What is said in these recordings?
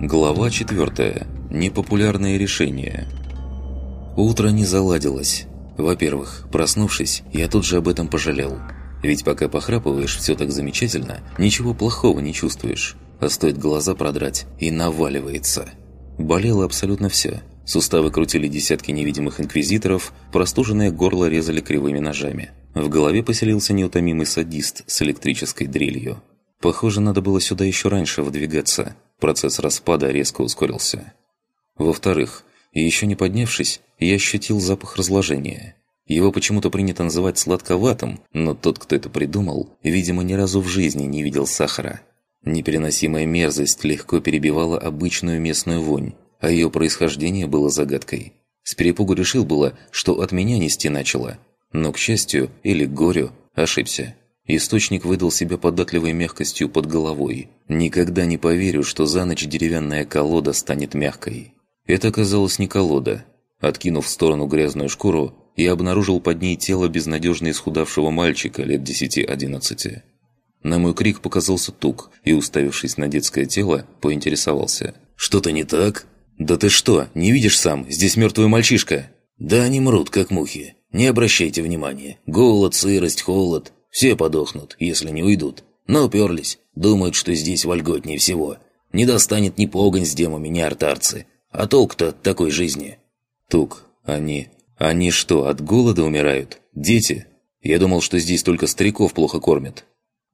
Глава 4. Непопулярные решения. Утро не заладилось. Во-первых, проснувшись, я тут же об этом пожалел. Ведь пока похрапываешь все так замечательно, ничего плохого не чувствуешь. А стоит глаза продрать, и наваливается. Болело абсолютно все. Суставы крутили десятки невидимых инквизиторов, простуженное горло резали кривыми ножами. В голове поселился неутомимый садист с электрической дрелью. Похоже, надо было сюда еще раньше выдвигаться – Процесс распада резко ускорился. Во-вторых, еще не поднявшись, я ощутил запах разложения. Его почему-то принято называть сладковатым, но тот, кто это придумал, видимо, ни разу в жизни не видел сахара. Непереносимая мерзость легко перебивала обычную местную вонь, а ее происхождение было загадкой. С перепугу решил было, что от меня нести начало, но, к счастью или к горю, ошибся. Источник выдал себя податливой мягкостью под головой. Никогда не поверю, что за ночь деревянная колода станет мягкой. Это оказалось не колода. Откинув в сторону грязную шкуру, я обнаружил под ней тело безнадежно исхудавшего мальчика лет 10-11. На мой крик показался тук и, уставившись на детское тело, поинтересовался. «Что-то не так?» «Да ты что, не видишь сам? Здесь мертвый мальчишка!» «Да они мрут, как мухи. Не обращайте внимания. Голод, сырость, холод. Все подохнут, если не уйдут. Но уперлись. Думают, что здесь вольготнее всего. Не достанет ни погонь с демами, ни артарцы. А толк-то от такой жизни? Тук, они... Они что, от голода умирают? Дети? Я думал, что здесь только стариков плохо кормят.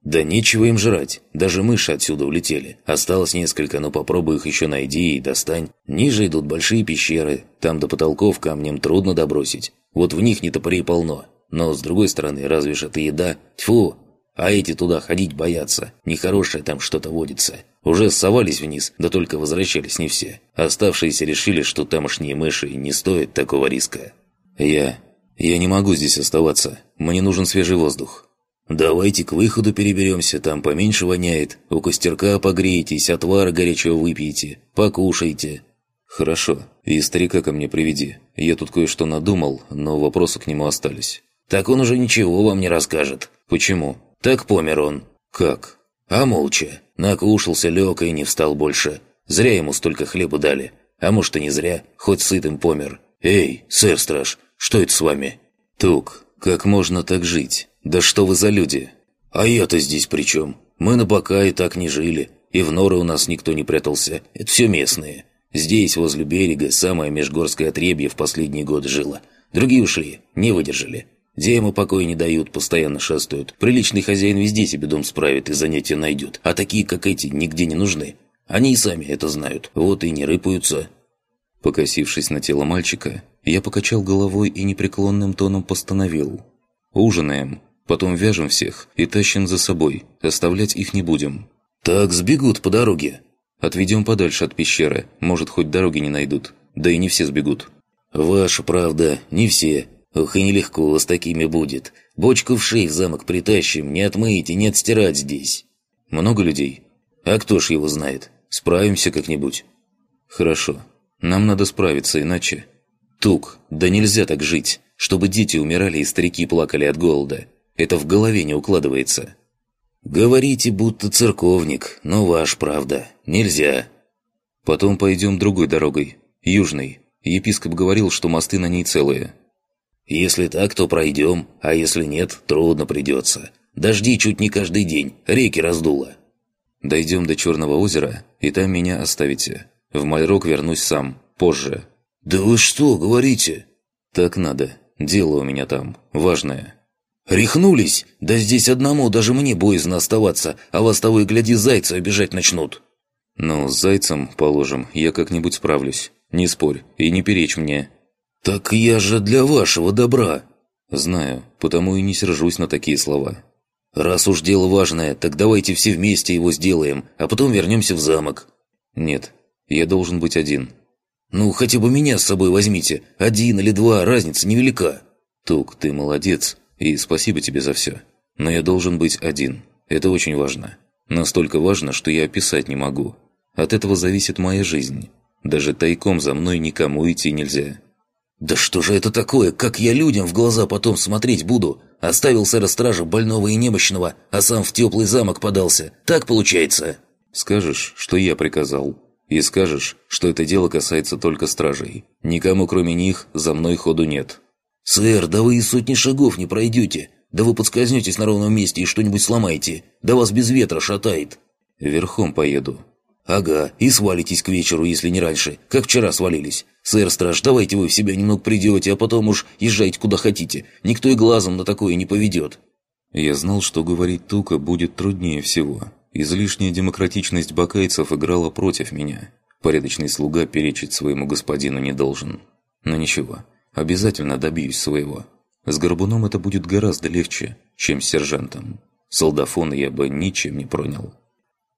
Да нечего им жрать. Даже мыши отсюда улетели. Осталось несколько, но попробуй их еще найди и достань. Ниже идут большие пещеры. Там до потолков камнем трудно добросить. Вот в них нетопырей полно. Но, с другой стороны, разве ж это еда? Тьфу! А эти туда ходить боятся. Нехорошее там что-то водится. Уже совались вниз, да только возвращались не все. Оставшиеся решили, что тамошние мыши не стоят такого риска. Я... Я не могу здесь оставаться. Мне нужен свежий воздух. Давайте к выходу переберемся, там поменьше воняет. У костерка погреетесь, отвара горячего выпьете, покушайте. Хорошо. И старика ко мне приведи. Я тут кое-что надумал, но вопросы к нему остались. Так он уже ничего вам не расскажет. Почему? Так помер он. Как? А молча. Накушался, лег и не встал больше. Зря ему столько хлеба дали. А может и не зря, хоть сытым помер. Эй, сэр-страж, что это с вами? Тук, как можно так жить? Да что вы за люди? А я-то здесь при чем? Мы на бока и так не жили. И в норы у нас никто не прятался. Это все местные. Здесь, возле берега, самое межгорское отребье в последние годы жило. Другие ушли, не выдержали. Где покоя не дают, постоянно шастают. Приличный хозяин везде себе дом справит и занятия найдет. А такие, как эти, нигде не нужны. Они и сами это знают. Вот и не рыпаются. Покосившись на тело мальчика, я покачал головой и непреклонным тоном постановил. «Ужинаем, потом вяжем всех и тащим за собой. Оставлять их не будем». «Так сбегут по дороге». «Отведем подальше от пещеры. Может, хоть дороги не найдут. Да и не все сбегут». «Ваша правда, не все. Ох, и нелегко с такими будет. Бочку в шей в замок притащим, не отмыть и не отстирать здесь. Много людей? А кто ж его знает? Справимся как-нибудь. Хорошо. Нам надо справиться, иначе... Тук, да нельзя так жить, чтобы дети умирали и старики плакали от голода. Это в голове не укладывается. Говорите, будто церковник, но ваш правда. Нельзя. Потом пойдем другой дорогой, южной. Епископ говорил, что мосты на ней целые. Если так, то пройдем, а если нет, трудно придется. Дожди чуть не каждый день, реки раздуло. Дойдем до Черного озера, и там меня оставите. В Мальрок вернусь сам, позже. Да вы что, говорите? Так надо. Дело у меня там, важное. Рехнулись? Да здесь одному даже мне боязно оставаться, а вас того и гляди зайца обижать начнут. Ну, с зайцем, положим, я как-нибудь справлюсь. Не спорь и не перечь мне. «Так я же для вашего добра!» «Знаю, потому и не сержусь на такие слова». «Раз уж дело важное, так давайте все вместе его сделаем, а потом вернемся в замок». «Нет, я должен быть один». «Ну, хотя бы меня с собой возьмите. Один или два, разница невелика». «Тук, ты молодец, и спасибо тебе за все. Но я должен быть один. Это очень важно. Настолько важно, что я описать не могу. От этого зависит моя жизнь. Даже тайком за мной никому идти нельзя». «Да что же это такое? Как я людям в глаза потом смотреть буду? Оставил сэра-стража больного и немощного, а сам в теплый замок подался. Так получается?» «Скажешь, что я приказал. И скажешь, что это дело касается только стражей. Никому кроме них за мной ходу нет». «Сэр, да вы и сотни шагов не пройдете. Да вы подскользнетесь на ровном месте и что-нибудь сломаете. Да вас без ветра шатает». «Верхом поеду». «Ага, и свалитесь к вечеру, если не раньше, как вчера свалились. Сэр Страж, давайте вы в себя немного придете, а потом уж езжайте куда хотите. Никто и глазом на такое не поведет». Я знал, что говорить Тука будет труднее всего. Излишняя демократичность бакайцев играла против меня. Порядочный слуга перечить своему господину не должен. Но ничего, обязательно добьюсь своего. С Горбуном это будет гораздо легче, чем с сержантом. Солдафона я бы ничем не пронял.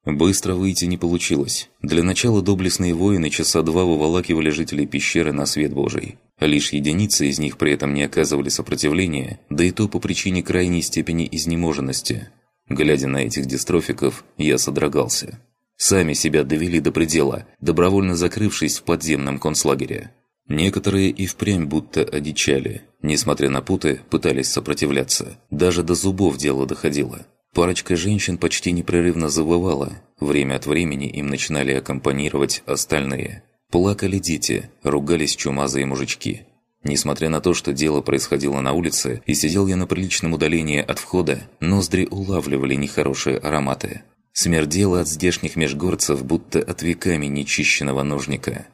Быстро выйти не получилось. Для начала доблестные воины часа два выволакивали жителей пещеры на свет Божий. Лишь единицы из них при этом не оказывали сопротивления, да и то по причине крайней степени изнеможенности. Глядя на этих дистрофиков, я содрогался. Сами себя довели до предела, добровольно закрывшись в подземном концлагере. Некоторые и впрямь будто одичали. Несмотря на путы, пытались сопротивляться. Даже до зубов дело доходило. Парочка женщин почти непрерывно завывала. Время от времени им начинали аккомпанировать остальные. Плакали дети, ругались чумазые мужички. Несмотря на то, что дело происходило на улице, и сидел я на приличном удалении от входа, ноздри улавливали нехорошие ароматы. Смердело от здешних межгорцев, будто от веками нечищенного ножника.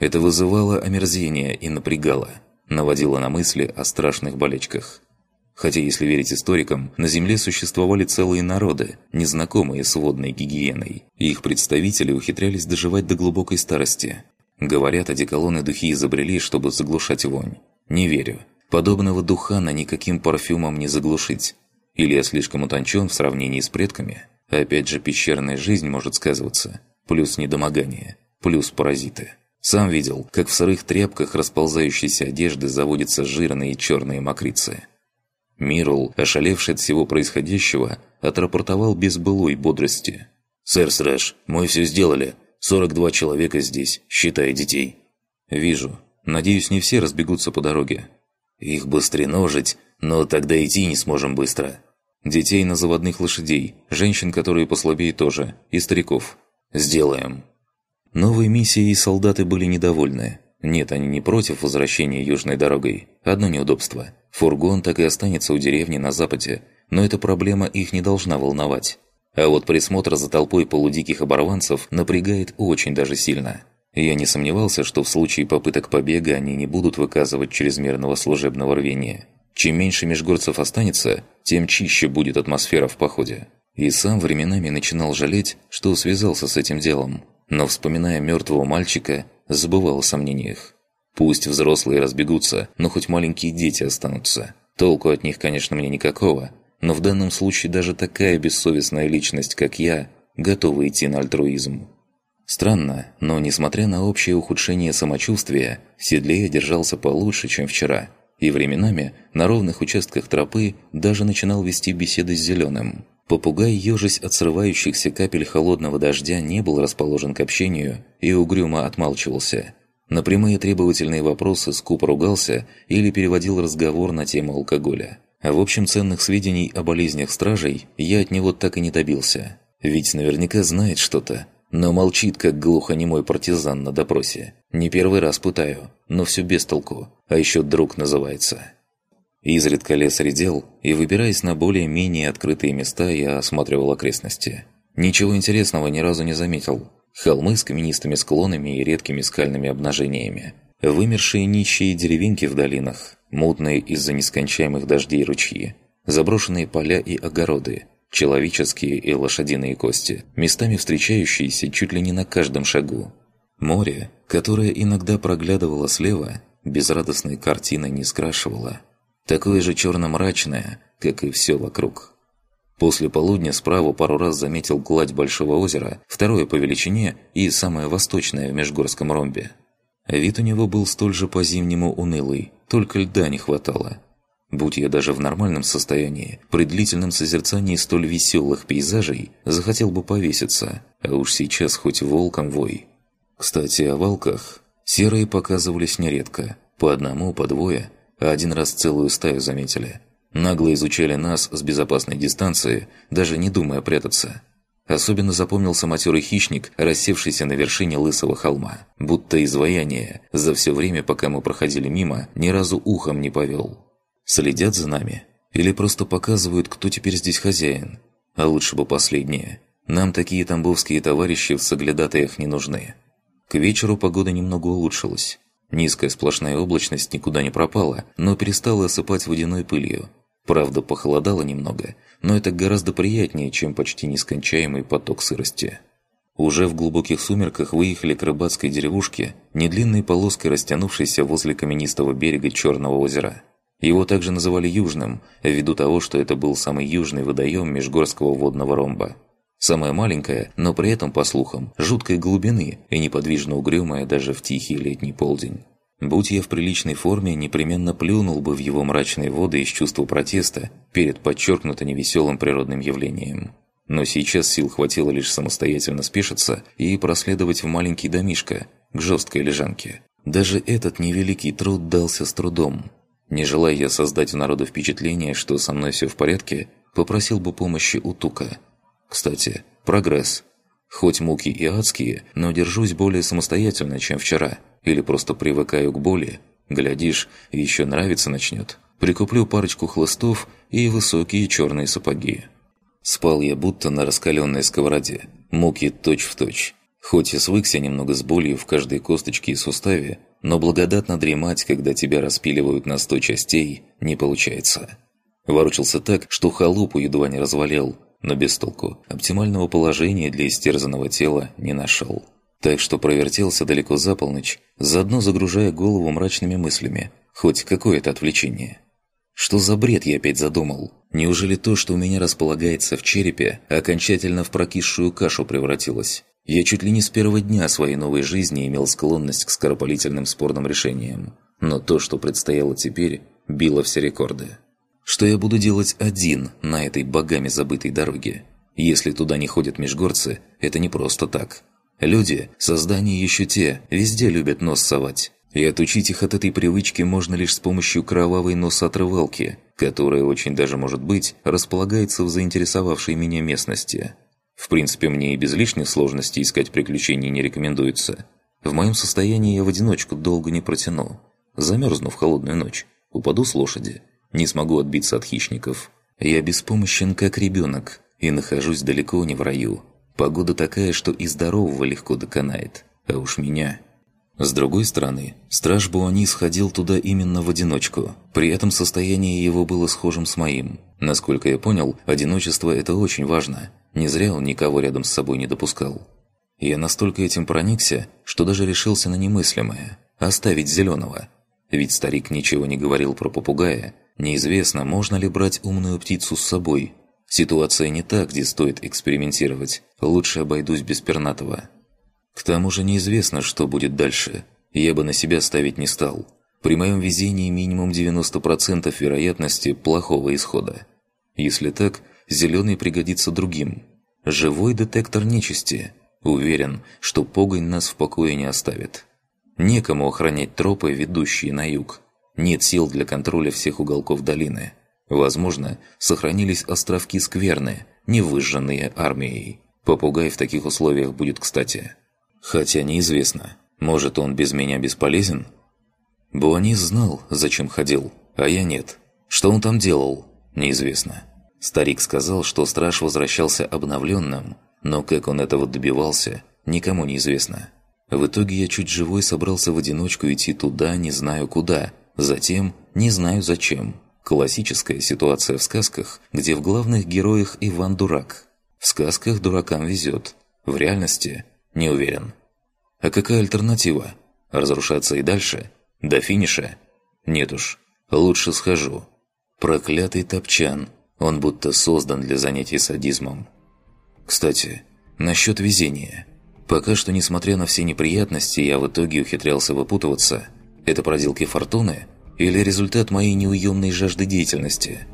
Это вызывало омерзение и напрягало, наводило на мысли о страшных болечках. Хотя, если верить историкам, на Земле существовали целые народы, незнакомые с водной гигиеной, и их представители ухитрялись доживать до глубокой старости. Говорят, одеколоны духи изобрели, чтобы заглушать вонь. Не верю. Подобного духана никаким парфюмом не заглушить. Или я слишком утончен в сравнении с предками. Опять же, пещерная жизнь может сказываться. Плюс недомогание. Плюс паразиты. Сам видел, как в сырых тряпках расползающейся одежды заводятся жирные черные мокрицы. Мирл, ошалевший от всего происходящего, отрапортовал без былой бодрости. «Сэр Срэш, мы все сделали. 42 человека здесь, считая детей». «Вижу. Надеюсь, не все разбегутся по дороге». «Их быстрее ножить, но тогда идти не сможем быстро». «Детей на заводных лошадей, женщин, которые послабее тоже, и стариков». «Сделаем». Новой миссией солдаты были недовольны. Нет, они не против возвращения южной дорогой. Одно неудобство. Фургон так и останется у деревни на западе, но эта проблема их не должна волновать. А вот присмотр за толпой полудиких оборванцев напрягает очень даже сильно. Я не сомневался, что в случае попыток побега они не будут выказывать чрезмерного служебного рвения. Чем меньше межгорцев останется, тем чище будет атмосфера в походе. И сам временами начинал жалеть, что связался с этим делом. Но вспоминая мертвого мальчика, забывал о сомнениях. Пусть взрослые разбегутся, но хоть маленькие дети останутся. Толку от них, конечно, мне никакого, но в данном случае даже такая бессовестная личность, как я, готова идти на альтруизм. Странно, но несмотря на общее ухудшение самочувствия, в держался получше, чем вчера, и временами на ровных участках тропы даже начинал вести беседы с зеленым. Попугай, ежась от срывающихся капель холодного дождя, не был расположен к общению и угрюмо отмалчивался. На прямые требовательные вопросы скупо ругался или переводил разговор на тему алкоголя. А в общем, ценных сведений о болезнях стражей я от него так и не добился. Ведь наверняка знает что-то, но молчит, как глухонемой партизан на допросе. Не первый раз пытаю, но все без толку, а еще друг называется. Изредка лес редел, и, выбираясь на более-менее открытые места, я осматривал окрестности. Ничего интересного ни разу не заметил. Холмы с каменистыми склонами и редкими скальными обнажениями. Вымершие нищие деревеньки в долинах, мутные из-за нескончаемых дождей ручьи. Заброшенные поля и огороды, человеческие и лошадиные кости, местами встречающиеся чуть ли не на каждом шагу. Море, которое иногда проглядывало слева, безрадостной картины не скрашивало – такое же черно-мрачное, как и все вокруг. После полудня справа пару раз заметил гладь Большого озера, второе по величине и самое восточное в Межгорском ромбе. Вид у него был столь же по-зимнему унылый, только льда не хватало. Будь я даже в нормальном состоянии, при длительном созерцании столь веселых пейзажей, захотел бы повеситься, а уж сейчас хоть волком вой. Кстати, о волках. Серые показывались нередко, по одному, по двое, а один раз целую стаю заметили. Нагло изучали нас с безопасной дистанции, даже не думая прятаться. Особенно запомнился матерый хищник, рассевшийся на вершине лысого холма. Будто изваяние, за все время, пока мы проходили мимо, ни разу ухом не повел. Следят за нами? Или просто показывают, кто теперь здесь хозяин? А лучше бы последнее. Нам такие тамбовские товарищи в соглядатаях не нужны. К вечеру погода немного улучшилась. Низкая сплошная облачность никуда не пропала, но перестала осыпать водяной пылью. Правда, похолодало немного, но это гораздо приятнее, чем почти нескончаемый поток сырости. Уже в глубоких сумерках выехали к рыбацкой деревушке, недлинной полоской растянувшейся возле каменистого берега Черного озера. Его также называли Южным, ввиду того, что это был самый южный водоем Межгорского водного ромба. Самая маленькая, но при этом, по слухам, жуткой глубины и неподвижно угрюмая даже в тихий летний полдень. Будь я в приличной форме, непременно плюнул бы в его мрачные воды из чувства протеста перед подчеркнуто невеселым природным явлением. Но сейчас сил хватило лишь самостоятельно спешиться и проследовать в маленький домишко, к жесткой лежанке. Даже этот невеликий труд дался с трудом. Не желая я создать у народа впечатление, что со мной все в порядке, попросил бы помощи у Тука. Кстати, прогресс. Хоть муки и адские, но держусь более самостоятельно, чем вчера – или просто привыкаю к боли. Глядишь, еще нравится начнет. Прикуплю парочку хлыстов и высокие черные сапоги. Спал я будто на раскаленной сковороде. Муки точь-в-точь. Точь. Хоть и свыкся немного с болью в каждой косточке и суставе, но благодатно дремать, когда тебя распиливают на сто частей, не получается. Ворочался так, что халупу едва не развалил, но без толку. Оптимального положения для истерзанного тела не нашел. Так что провертелся далеко за полночь, заодно загружая голову мрачными мыслями. Хоть какое-то отвлечение. Что за бред я опять задумал? Неужели то, что у меня располагается в черепе, окончательно в прокисшую кашу превратилось? Я чуть ли не с первого дня своей новой жизни имел склонность к скоропалительным спорным решениям. Но то, что предстояло теперь, било все рекорды. Что я буду делать один на этой богами забытой дороге? Если туда не ходят межгорцы, это не просто так. Люди, создания еще те, везде любят нос совать. И отучить их от этой привычки можно лишь с помощью кровавой носоотрывалки, которая очень даже может быть располагается в заинтересовавшей меня местности. В принципе, мне и без лишних сложностей искать приключений не рекомендуется. В моем состоянии я в одиночку долго не протяну. Замерзну в холодную ночь, упаду с лошади, не смогу отбиться от хищников. Я беспомощен, как ребенок, и нахожусь далеко не в раю. Погода такая, что и здорового легко доконает, а уж меня. С другой стороны, страж Буани сходил туда именно в одиночку. При этом состояние его было схожим с моим. Насколько я понял, одиночество – это очень важно. Не зря он никого рядом с собой не допускал. Я настолько этим проникся, что даже решился на немыслимое – оставить зеленого. Ведь старик ничего не говорил про попугая. Неизвестно, можно ли брать умную птицу с собой – Ситуация не та, где стоит экспериментировать. Лучше обойдусь без пернатого. К тому же неизвестно, что будет дальше. Я бы на себя ставить не стал. При моем везении минимум 90% вероятности плохого исхода. Если так, зеленый пригодится другим. Живой детектор нечисти. Уверен, что погонь нас в покое не оставит. Некому охранять тропы, ведущие на юг. Нет сил для контроля всех уголков долины. Возможно, сохранились островки скверны, не выжженные армией. Попугай в таких условиях будет кстати. Хотя неизвестно, может он без меня бесполезен? Буанис знал, зачем ходил, а я нет. Что он там делал, неизвестно. Старик сказал, что страж возвращался обновленным, но как он этого добивался, никому не известно. В итоге я чуть живой собрался в одиночку идти туда, не знаю куда, затем не знаю зачем. Классическая ситуация в сказках, где в главных героях Иван дурак. В сказках дуракам везет, в реальности не уверен. А какая альтернатива? Разрушаться и дальше? До финиша? Нет уж, лучше схожу. Проклятый топчан, он будто создан для занятий садизмом. Кстати, насчет везения. Пока что, несмотря на все неприятности, я в итоге ухитрялся выпутываться. Это проделки фортуны – или результат моей неуемной жажды деятельности.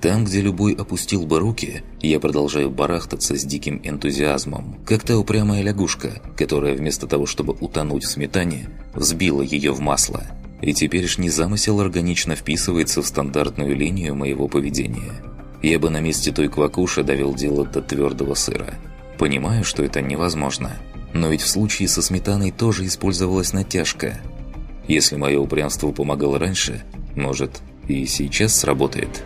Там, где любой опустил бы руки, я продолжаю барахтаться с диким энтузиазмом, как та упрямая лягушка, которая вместо того, чтобы утонуть в сметане, взбила ее в масло. И теперешний замысел органично вписывается в стандартную линию моего поведения. Я бы на месте той квакуши довел дело до твердого сыра. Понимаю, что это невозможно. Но ведь в случае со сметаной тоже использовалась натяжка. Если мое упрямство помогало раньше, может, и сейчас сработает».